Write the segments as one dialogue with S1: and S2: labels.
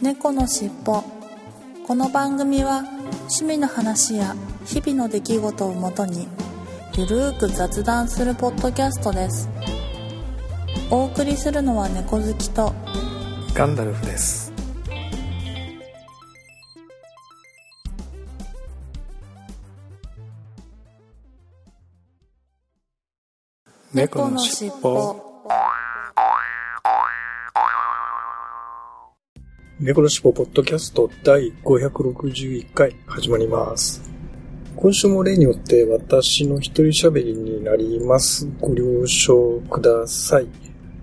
S1: 猫のしっぽ。この番組は趣味の話や日々の出来事をもとにゆるーく雑談するポッドキャストです。お送りするのは猫好きと
S2: ガンダルフです。
S1: 猫のしっぽ
S2: 猫のしっぽポッドキャスト第561回始まります。今週も例によって私の一人喋りになります。ご了承ください。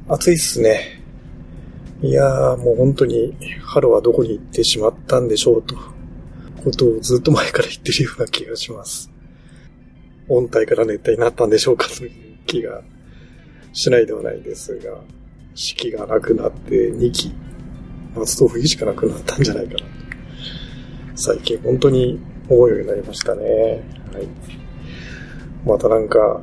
S2: 暑いっすね。いやーもう本当に春はどこに行ってしまったんでしょうと、ことをずっと前から言ってるような気がします。温帯から熱帯になったんでしょうかという気がしないではないですが、四季がなくなって2期、夏と冬しかなくなったんじゃないかな。最近本当に思うようになりましたね。はい。またなんか、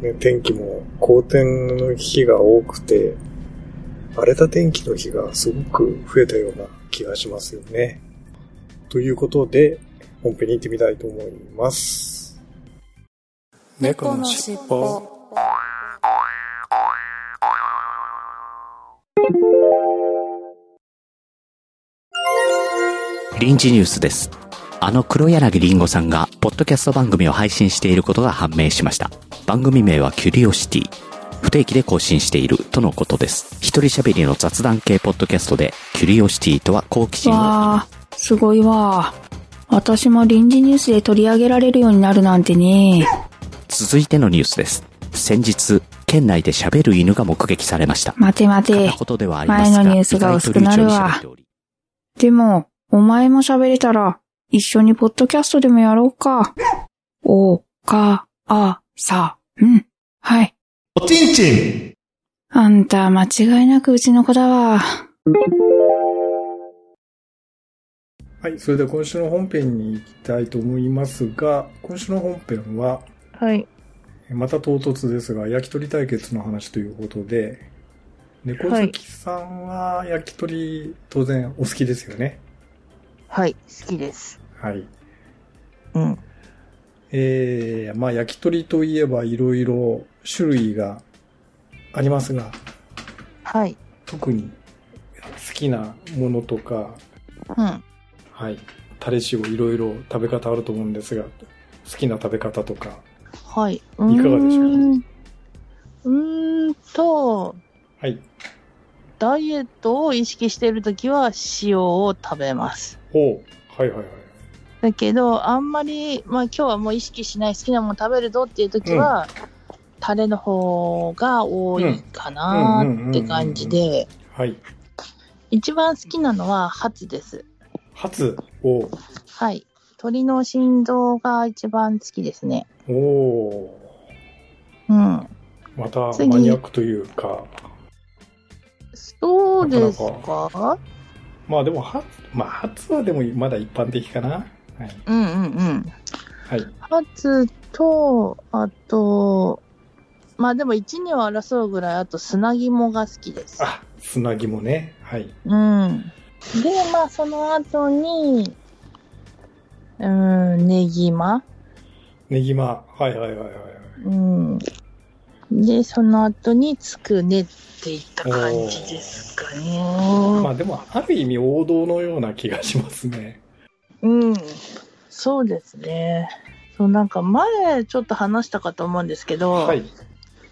S2: ね、天気も好天の日が多くて、荒れた天気の日がすごく増えたような気がしますよね。ということで、本編に行ってみたいと思います。
S1: 猫のしっぽ
S3: 臨時ニュースです。あの黒柳りんごさんが、ポッドキャスト番組を配信していることが判明しました。番組名はキュリオシティ。不定期で更新しているとのことです。一人喋りの雑談系ポッドキャストで、キュリオシティとは好奇心を
S4: わあ、すごいわ。私も臨時ニュースで取り上げられるようになるなんてね。
S3: 続いてのニュースです。先日、県内で喋る犬が目撃されました。
S4: 待て待て前のニュースが薄くなるわでも、お前も喋れたら、一緒にポッドキャストでもやろうか。お、か、あ、さ、うん。はい。
S5: おちんちん
S4: あんた、間違いなくうちの子だわ。
S2: はい、それでは今週の本編に行きたいと思いますが、今週の本編は、
S4: はい。
S2: また唐突ですが、焼き鳥対決の話ということで、猫好きさんは焼き鳥当然お好きですよね。
S6: はい、好きです。
S2: はい。
S6: うん。
S2: えー、まあ焼き鳥といえばいろいろ種類がありますが、
S6: はい。
S2: 特に好きなものとか、
S6: うん。
S2: はい、タレ塩いろいろ食べ方あると思うんですが、好きな食べ方とか、
S6: はい。い
S2: いかがでしょう？
S6: うーんと、
S2: はい。
S6: ダイエットを意識しているときは塩を食べます。
S2: ほう。はいはいはい。
S6: だけど、あんまり、まあ今日はもう意識しない好きなもの食べるぞっていうときは、タレの方が多いかなって感じで、
S2: はい。
S6: 一番好きなのはハツです。
S2: 初を、
S6: はい。鳥の心臓が一番好きですね。
S2: おお
S6: うん。
S2: また
S6: 次
S2: マニアックというか、
S6: そうです
S2: なか
S6: か
S2: まあでも、は、まあ初はでもまだ一般的かな。はい。
S6: うんうんうん。
S2: はい。
S6: ハツと、あと、まあでも1、2を争うぐらい、あと砂肝が好きです。
S2: あ、砂肝ね。はい。
S6: うん。で、まあその後に、うーん、ネギマ。
S2: ネギマ。はいはいはいはいはい。
S6: うん。で、その後につくねっていった感じですかね。
S2: まあでも、ある意味王道のような気がしますね。
S6: うん。そうですね。そう、なんか前ちょっと話したかと思うんですけど、
S2: はい。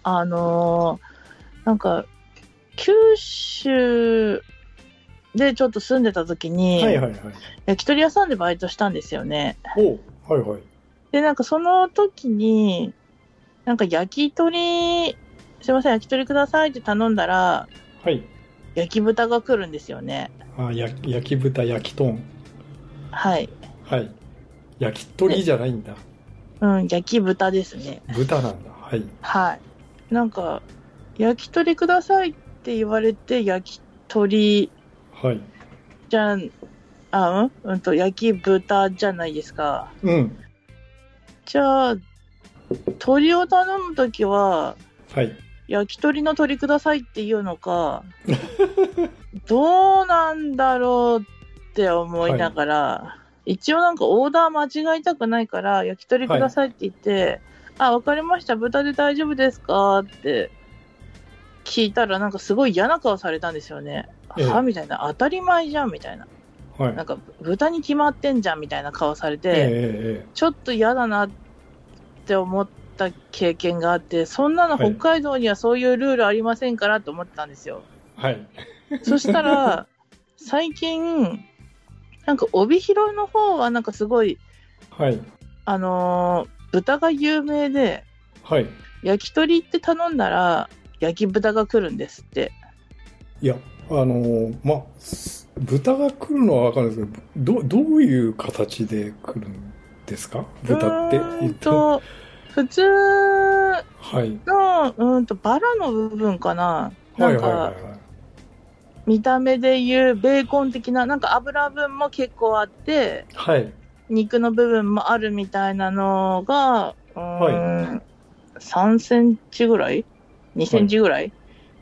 S6: あのーなんか、九州でちょっと住んでた時に、
S2: はいはいはい。
S6: 焼き鳥屋さんでバイトしたんですよね。
S2: おはいはい。
S6: で、なんかその時に、なんか焼き鳥、すいません、焼き鳥くださいって頼んだら、
S2: はい。
S6: 焼き豚が来るんですよね。
S2: あや焼き豚、焼き豚。
S6: はい。
S2: はい。焼き鳥じゃないんだ。
S6: うん、焼き豚ですね。
S2: 豚なんだ。はい。
S6: はい。なんか、焼き鳥くださいって言われて、焼き鳥
S2: はい。
S6: じゃん、あ、うん？うんと、焼き豚じゃないですか。
S2: うん。
S6: じゃあ、鳥を頼むときは、
S2: はい。
S6: 焼き鳥の鳥くださいっていうのか、どうなんだろうって思いながら、一応なんかオーダー間違いたくないから、焼き鳥くださいって言って、あ、わかりました、豚で大丈夫ですかって聞いたら、なんかすごい嫌な顔されたんですよね。
S2: ええ
S6: はみたいな、当たり前じゃんみたいな。
S2: はい。
S6: なんか豚に決まってんじゃんみたいな顔されて、ちょっと嫌だなって思った経験があって、そんなの
S2: はい
S6: 北海道にはそういうルールありませんからと思ってたんですよ。
S2: えはい。
S6: そしたら、最近、なんか帯広の方はなんかすごい、
S2: はい。
S6: あのー豚が有名で、
S2: はい。
S6: 焼き鳥って頼んだら、焼き豚が来るんですって。
S2: いや、あのーまあ、豚が来るのはわかるんですけど、ど、どういう形で来るんですか？豚って
S6: うーん
S2: 言っ
S6: 普通
S2: はい。
S6: の、うーんと、バラの部分かな。
S2: は
S6: ないんか、
S2: はいはいはい。
S6: 見た目でいうベーコン的な、なんか油分も結構あって、
S2: はい。
S6: 肉の部分もあるみたいなのが、うーん、3センチぐらい ?2 センチぐらい、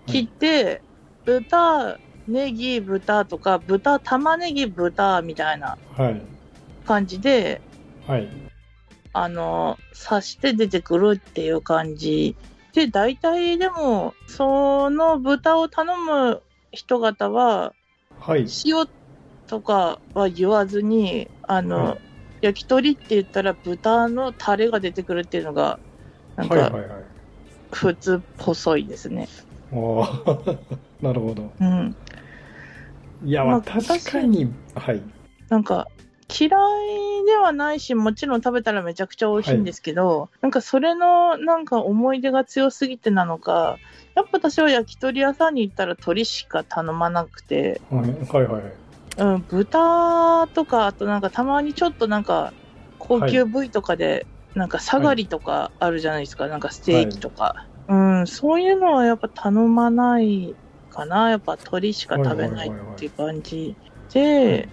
S6: 切って、豚、ネギ、豚とか、豚、玉ねぎ、豚みたいな
S2: はい。
S6: 感じで、
S2: はい。
S6: あの、刺して出てくるっていう感じ。で、大体でも、その豚を頼む人方は、
S2: はい。
S6: 塩とかは言わずに、あの、
S2: はい
S6: 焼き鳥って言ったら豚のタレが出てくるっていうのが、なんか
S2: はいはいはい。
S6: 普通っぽそいですね。
S2: ああ、なるほど。
S6: うん。
S2: いや、
S6: まあ
S2: まあ、確かに、はい。
S6: なんか、嫌いではないし、もちろん食べたらめちゃくちゃ美味しいんですけど、なんかそれのなんか思い出が強すぎてなのか、やっぱ私は焼き鳥屋さんに行ったら鳥しか頼まなくて、
S2: はい。はいはい。
S6: うん、豚とか、あとなんかたまにちょっとなんか高級部位とかで、なんか下がりとかあるじゃないですか、なんかステーキとか、うん、そういうのはやっぱ頼まないかな、やっぱ鳥しか食べないっていう感じで、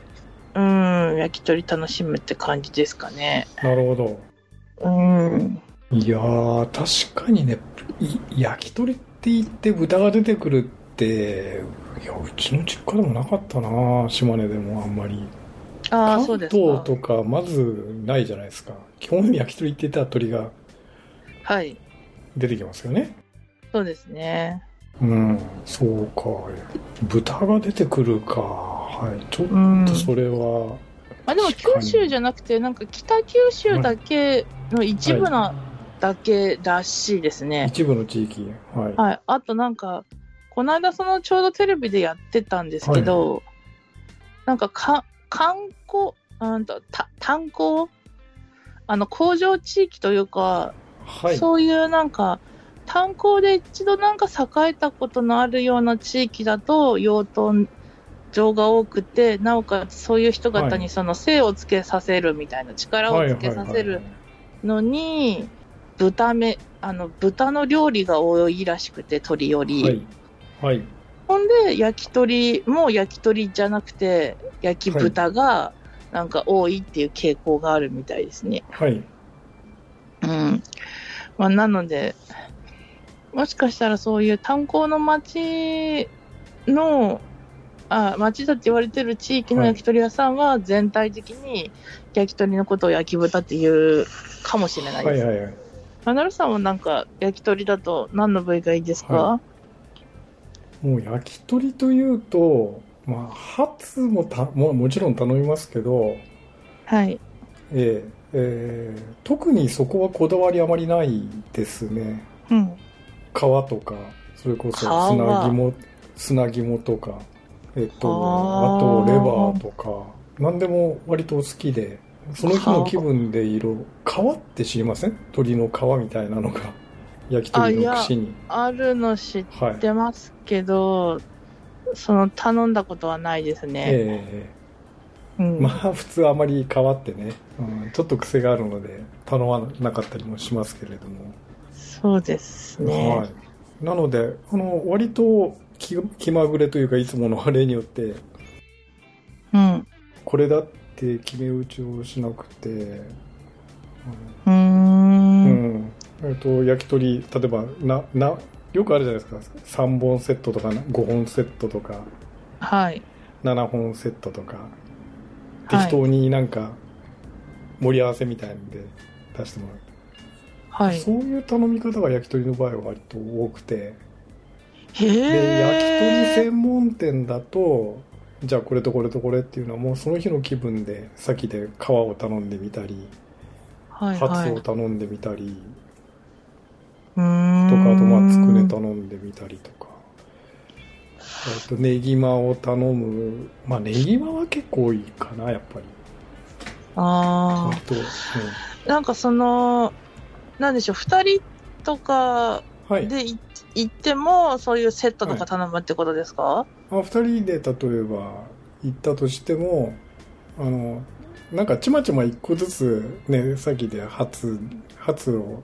S6: うん、焼き鳥楽しむって感じですかね。
S2: なるほど。
S6: うん、
S2: いやー、確かにね、い焼き鳥って言って豚が出てくるって、いや、うちの実家でもなかったな島根でもあんまり。
S6: ああ、
S2: 関
S6: そうですか。
S2: 東とかまずないじゃないですか。基本焼き鳥って言ったら鳥が
S6: はい、
S2: 出てきますよね。
S6: そうですね。
S2: うん、そうか。豚が出てくるか。はい。ちょ
S6: うん
S2: っと。それは、
S6: まあでも九州じゃなくて、なんか北九州だけの一部なだけらしいですね。
S2: 一部の地域。はい。
S6: はい。あとなんか、この間そのちょうどテレビでやってたんですけど、なんかか、観光、うんと、た炭鉱？あの、工場地域というか、
S2: はい。
S6: そういうなんか、炭鉱で一度なんか栄えたことのあるような地域だと、養豚場が多くて、なおかつそういう人方
S2: はい
S6: にその精をつけさせるみたいな、力をつけさせるのに、豚め、あの、豚の料理が多いらしくて、鳥より。
S2: はい。はい。
S6: ほんで、焼き鳥も焼き鳥じゃなくて、焼き豚がなんか多いっていう傾向があるみたいですね。
S2: はい。
S6: うん。まあ、なので、もしかしたらそういう炭鉱の町の、あ、町だって言われてる地域の焼き鳥屋さんは全体的に焼き鳥のことを焼き豚っていうかもしれないです。
S2: はいはいはい。
S6: マナルさんはなんか焼き鳥だと何の部位がいいですか、
S2: はもう焼き鳥というと、まあ、ハツもたももちろん頼みますけど、
S6: はい。
S2: ええええ特にそこはこだわりあまりないですね。
S6: うん。
S2: 皮とか、それこそ
S6: 皮
S2: 砂肝、砂肝とか、えっと、
S6: あ
S2: とレバーとか、何でも割と好きで、その日の気分で色、皮って知りません？鶏の皮みたいなのが、焼き鳥の串に。
S6: あるの知っ
S2: はい。
S6: てますけど、その頼んだことはないですね。
S2: ええ
S6: うん。
S2: まあ普通あまり変わってね、うん、ちょっと癖があるので頼まなかったりもしますけれども、
S6: そうです
S2: は
S6: ね。
S2: い、なのであの割と気気まぐれというかいつもの例によって
S6: うん。
S2: これだって決め打ちをしなくて、
S6: うー。
S2: うんんえっと焼き鳥例えばななよくあるじゃないですか。3本セットとか5本セットとか、
S6: はい。
S2: 7本セットとか、
S6: はい
S2: 適当になんか盛り合わせみたいなんで出してもらう。
S6: はい。
S2: そういう頼み方が焼き鳥の場合は割と多くて、
S6: へ
S2: で、焼き鳥
S6: え。
S2: 専門店だと、じゃあこれとこれとこれっていうのはもうその日の気分で先で皮を頼んでみたり、
S6: はい
S2: ハ
S6: はい。
S2: ツを頼んでみたり、
S6: うーん。
S2: とか、あとまあつくね頼んでみたりとか、あとネギマを頼む、まあネギマは結構多いかな、やっぱり。
S6: あ
S2: 割と、うん
S6: あ。なんかその、なんでしょう、二人とか
S2: はい。
S6: でい行っても、そういうセットとか頼むってことですか、
S2: まあ、二人で例えば行ったとしても、あの、なんかちまちま一個ずつね、さっきでハツ、ハツを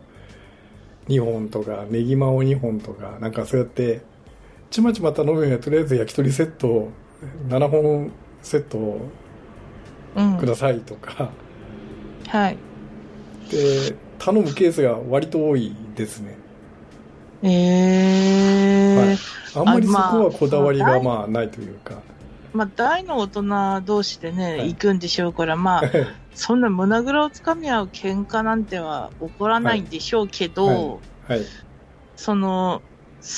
S2: 2本とか、ネギマを2本とか、なんかそうやって、ちまちま頼むにはとりあえず焼き鳥セットを、7本セットを
S6: うん。
S2: くださいとか、
S6: はい。
S2: で、頼むケースが割と多いですね。
S6: ええ
S2: はい。あんまりそこはこだわりが
S6: あまあ
S2: まあないというか。
S6: まあ、大の大人同士でね、
S2: はい。
S6: 行くんでしょうから、まあ、そんな胸ぐらをつかみ合う喧嘩なんては起こらないんでしょうけど、
S2: はい。
S6: その、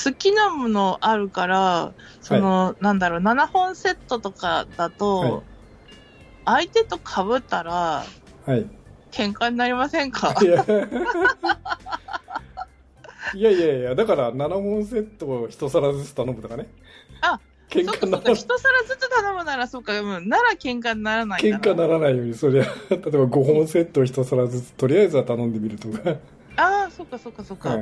S6: 好きなものあるから、その、なんだろう、7本セットとかだと、
S2: はい。
S6: 相手と被ったら、
S2: はい。
S6: 喧嘩になりませんか？
S2: いやいやいや、だから7本セットを一皿ずつ頼むとかね。
S6: あ
S2: 喧嘩なら
S6: 一皿ずつ頼むならそうか、うん、なら喧嘩にならない
S2: 喧嘩ならないようにそりゃ例えば5本セット一皿ずつとりあえずは頼んでみるとか。
S6: ああそっかそっかそっか、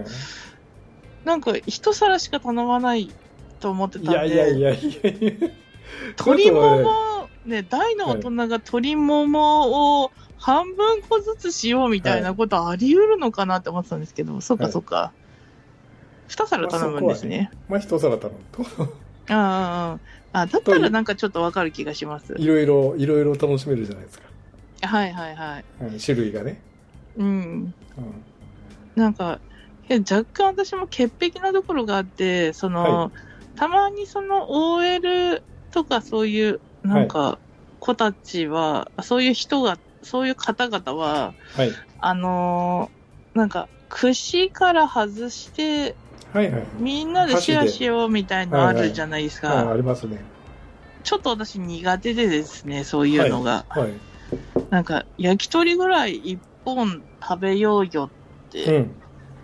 S6: なんか一皿しか頼まないと思ってたんで。
S2: いやいやいやいやいや。
S6: 鶏ももね大の大人が鶏ももを半分個ずつしようみたいなことあり得るのかなって思ってたんですけど、はい、そ
S2: っか
S6: そっか、はい。二皿頼むんですね。
S2: まあ、一皿頼むと。
S6: ああ、あだったらなんかちょっとわかる気がします。
S2: いろいろ、いろいろ楽しめるじゃないですか。
S6: はいはいはい。
S2: うん、種類がね。
S6: うん。
S2: うん、
S6: なんか、若干私も潔癖なところがあって、その、
S2: はい、
S6: たまにその OL とかそういう、なんか、子たちは、はい、そういう人が、そういう方々は、
S2: はい、
S6: あのー、なんか、串から外して、
S2: はいはい。
S6: みんなでシェアしようみたいなのあるじゃないですか。
S2: はい、ありますね。
S6: ちょっと私苦手でですね、そういうのが。
S2: はい。
S6: なんか、焼き鳥ぐらい一本食べようよって。
S2: うん。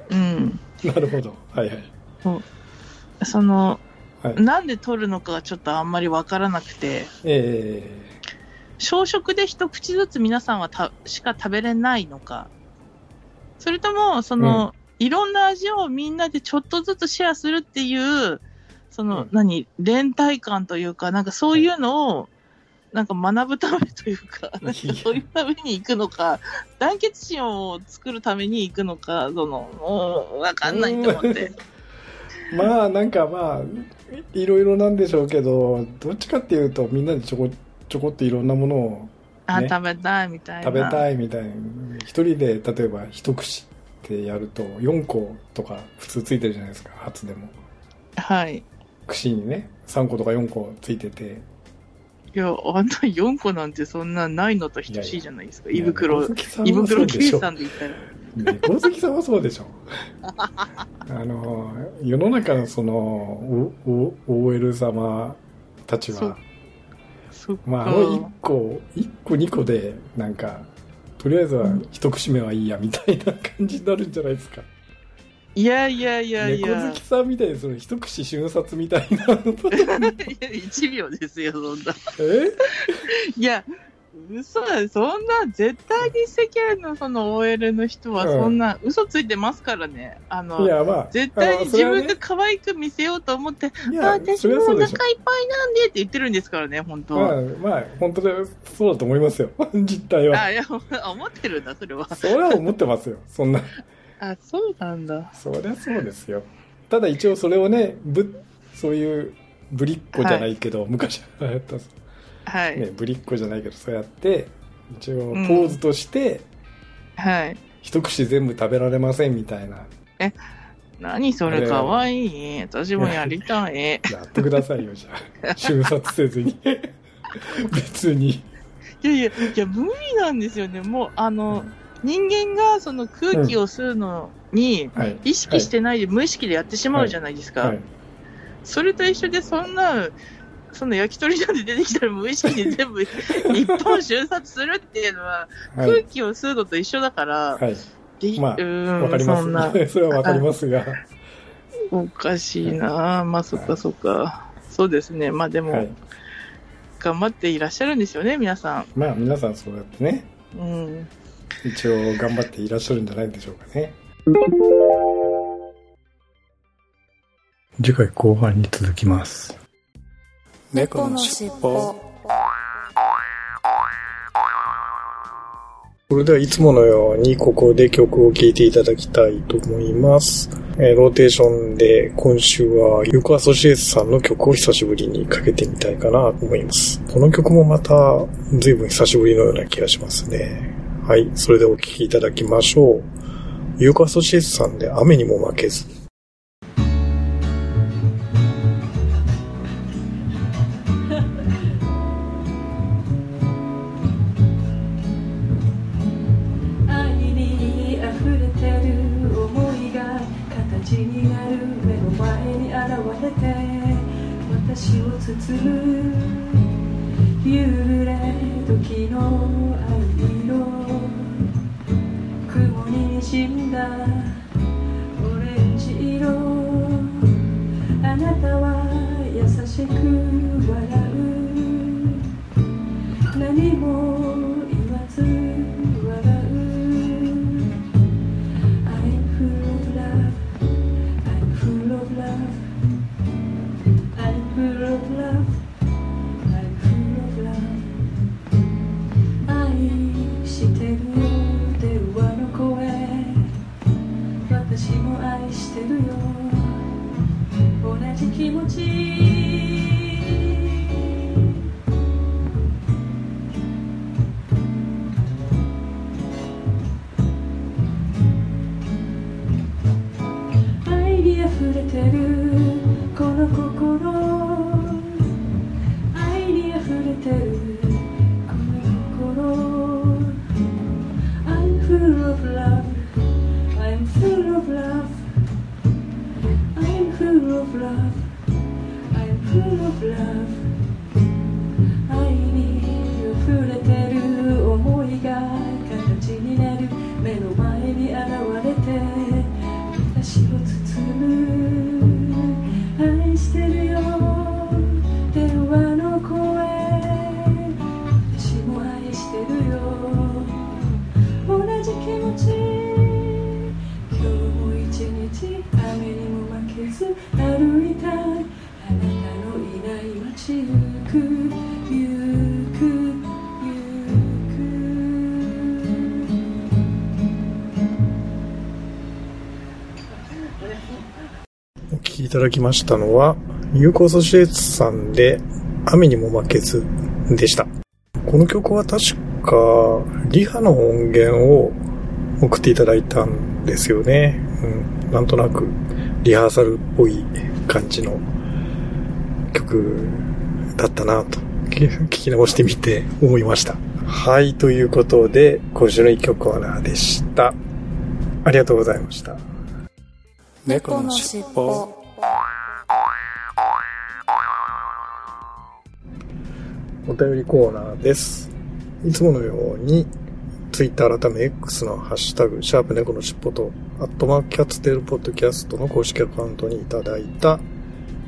S6: うん。
S2: なるほど。はいはい。
S6: その、
S2: はい
S6: なんで取るのかがちょっとあんまりわからなくて、
S2: え
S6: 小食で一口ずつ皆さんはたしか食べれないのか、それとも、その、いろんな味をみんなでちょっとずつシェアするっていう、その、
S2: うん
S6: 何、連帯感というか、なんかそういうのを、なんか学ぶためというか、なんかそういうために行くのか、団結心を作るために行くのか、その、もう、わかんないと思って。
S2: え まあ、なんかまあ、いろいろなんでしょうけど、どっちかっていうと、みんなでちょこ、ちょこっといろんなものを
S6: あ、
S2: ね
S6: 食べたいみたいな。
S2: 食べたいみたいな。一人で、例えば一口ってやると、4個とか普通ついてるじゃないですか、初でも。
S6: はい。
S2: 串にね、3個とか4個ついてて。
S6: いや、あんな4個なんてそんなないのと等しいじゃないですか。胃袋、胃袋計算で言ったら。
S2: 猫好きさんはそうでしょ。あの、世の中のその、OL 様たちは。まあ、あの1個、1個2個で、なんか、とりあえずは一口目はいいや、みたいな感じになるんじゃないですか。
S6: いやいやいやいや。
S2: 猫好きさんみたいに、その一口瞬殺みたいな。
S6: いや1秒ですよ、そんな。
S2: え？
S6: いや、嘘だよ。そんな、絶対に世間のその OL の人はそんな、嘘ついてますからね。あの、
S2: いや、まあ。
S6: 絶対に自分が可愛く見せようと思って、あ、私もお腹いっ。ぱいなんでって言ってるんですからね、本当
S2: まあ、まあ、本当で、そうだと思いますよ。実態は。
S6: あ、いや、思ってるんだ、それは。
S2: それは思ってますよ。そんな。
S6: あ、そうなんだ。
S2: そりゃそうですよ。ただ一応それをね、ぶ、そういう、ぶりっ子じゃないけど、昔はやった、
S6: はい。
S2: ね、ぶりっ子じゃないけど、そうやって、一応
S6: うん
S2: ポーズとして、
S6: はい。
S2: 一口全部食べられませんみたいな。
S6: 何それ？かわいい。私もやりたい。
S2: やってくださいよ、じゃあ。瞬殺せずに。別に。
S6: いやいや、いや、無理なんですよね。もう、あの、人間がその空気を吸うのに、
S2: はい。
S6: 意識してないで無意識でやってしまうじゃないですか。
S2: はい。
S6: それと一緒で、そんな、そんな焼き鳥なんて出てきたら無意識で 全部一本瞬殺するっていうのは、
S2: はい。
S6: 空気を吸うのと一緒だから、
S2: はい。
S6: で
S2: まあわかります。それはわかりますが。
S6: おかしいなまあそっかそっか。そうですね。まあでも、
S2: はい。
S6: 頑張っていらっしゃるんですよね、皆さ
S2: まあ、皆さんそうやってね、
S6: ん。うん。
S2: 一応頑張っていらっしゃるんじゃないでしょうかね。次回後半に続きます。
S1: 猫のしっぽ
S2: それではいつものようにここで曲を聴いていただきたいと思います。えーローテーションで今週はユーコアソシエイツさんの曲を久しぶりにかけてみたいかなと思います。この曲もまた随分久しぶりのような気がしますね。はい、それでお聴きいただきましょう。ユーコアソシエイツさんで雨にも負けず。
S5: になる目の前に現れて私を包む夕暮れ時の藍色雲に滲んだいた
S2: だきましたのは、ユーコアソシエツさんで、雨にも負けずでした。この曲は確か、リハの音源を送っていただいたんですよね。うん、なんとなく、リハーサルっぽい感じの曲だったなと、聞き直してみて思いました。はい、ということで、今週の一曲コーナーでした。ありがとうございました。
S1: 猫のしっぽ
S2: お便りコーナーです。いつものように、ツイッター改め X のハッシュタグ、シャープ猫のしっぽと、アットマークキャッツテールポッドキャストの公式アカウントにいただいた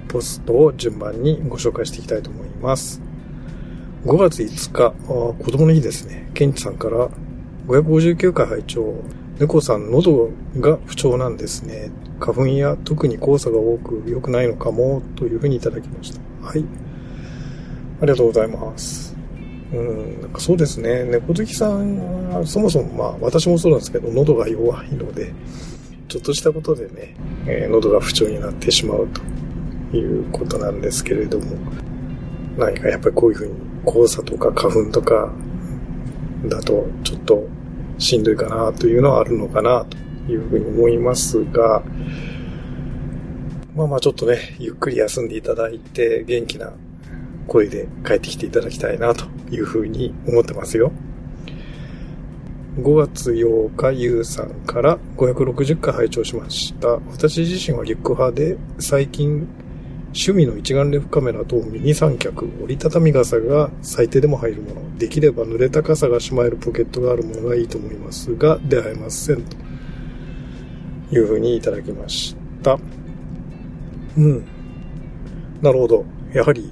S2: ポストを順番にご紹介していきたいと思います。5月5日、あ子供の日ですね。ケンチさんから、559回拝聴猫さん喉が不調なんですね。花粉や特に黄砂が多く良くないのかも、というふうにいただきました。はい。ありがとうございます。うん、なんかそうですね。猫好きさんは、そもそもまあ、私もそうなんですけど、喉が弱いので、ちょっとしたことでね、えー喉が不調になってしまうということなんですけれども、何かやっぱりこういうふうに、黄砂とか花粉とかだと、ちょっとしんどいかなというのはあるのかなというふうに思いますが、まあまあちょっとね、ゆっくり休んでいただいて、元気な声で帰ってきていただきたいなというふうに思ってますよ。5月8日、ゆうさんから560回拝聴しました。私自身はリュック派で、最近、趣味の一眼レフカメラとミニ三脚、折りたたみ傘が最低でも入るもの、できれば濡れた傘がしまえるポケットがあるものがいいと思いますが、出会えません。というふうにいただきました。うん。なるほど。やはり、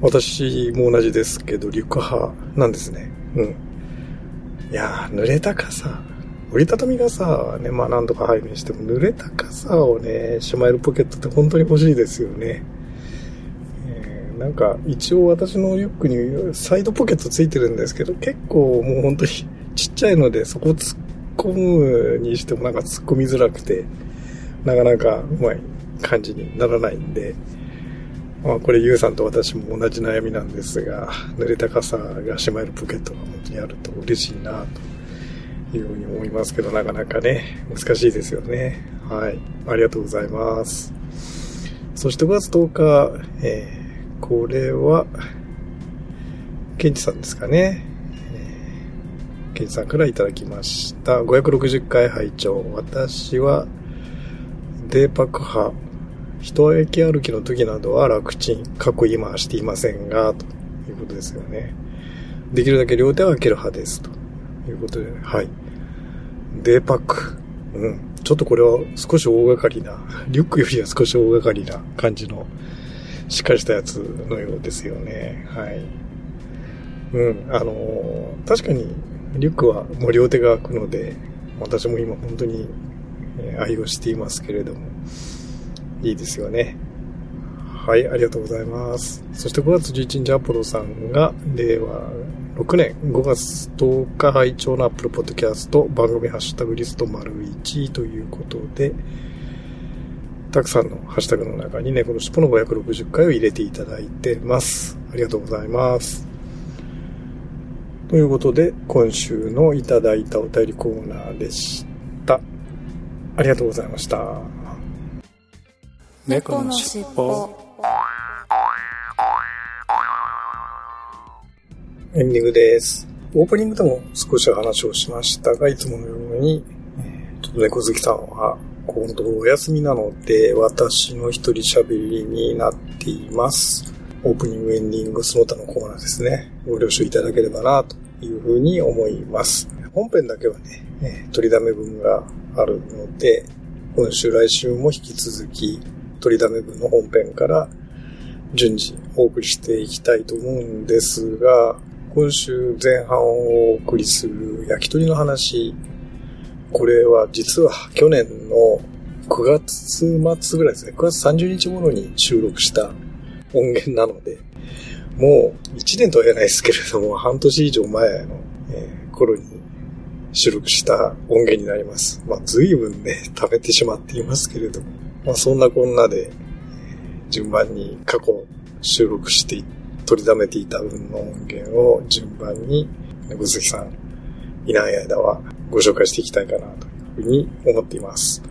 S2: 私も同じですけど、リュック派なんですね。うん。いやー、濡れた傘。折りたたみ傘はね、まあなんとか入るにしても、濡れた傘をね、しまえるポケットって本当に欲しいですよね。えなんか、一応私のリュックにサイドポケットついてるんですけど、結構もう本当にちっちゃいので、そこ突っ込むにしてもなんか突っ込みづらくて、なかなかうまい感じにならないんで、まあこれゆうさんと私も同じ悩みなんですが、濡れた傘がしまえるポケットが本当にあると嬉しいなというふうに思いますけど、なかなかね、難しいですよね。はい。ありがとうございます。そして5月10日、えーこれは、ケンチさんですかね。えーケンチさんからいただきました。560回拝聴私は、デーパク派。一駅歩きの時などは楽ちん、過去今はしていませんが、ということですよね。できるだけ両手を開ける派です。ということで、はい。デーパック。うん。ちょっとこれは少し大掛かりな、リュックよりは少し大掛かりな感じの、しっかりしたやつのようですよね。はい。うん。あのー確かに、リュックはもう両手が開くので、私も今本当に愛用していますけれども、いいですよね。はい、ありがとうございます。そして5月11日アポロさんが、令和6年5月10日拝聴のアップルポッドキャスト番組ハッシュタグリスト丸1ということで、たくさんのハッシュタグの中にね、この尻尾の560回を入れていただいてます。ありがとうございます。ということで、今週のいただいたお便りコーナーでした。ありがとうございました。
S1: 猫のしっぽ
S2: エンディングです。オープニングでも少し話をしましたが、いつものように、ちょっと猫好きさんは、このところお休みなので、私の一人喋りになっています。オープニング、エンディング、その他のコーナーですね。ご了承いただければな、というふうに思います。本編だけはね、取りだめ分があるので、今週来週も引き続き、取りだめ分の本編から順次お送りしていきたいと思うんですが、今週前半をお送りする焼き鳥の話、これは実は去年の9月末ぐらいですね、9月30日頃に収録した音源なので、もう1年とは言えないですけれども、半年以上前の、え頃に収録した音源になります。まあ随分ね、貯めてしまっていますけれども、まあそんなこんなで、順番に過去収録して取り溜めていた分の音源を順番に、猫好きさんいない間はご紹介していきたいかなというふうに思っています。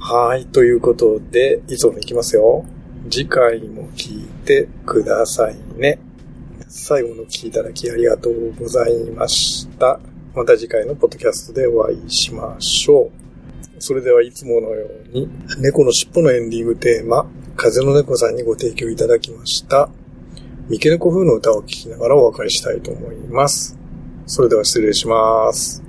S2: はい。ということで、いつものいきますよ。次回も聞いてくださいね。最後の聞いただきありがとうございました。また次回のポッドキャストでお会いしましょう。それではいつものように、猫の尻尾のエンディングテーマ、風の猫さんにご提供いただきました。三毛猫風の歌を聴きながらお別れしたいと思います。それでは失礼します。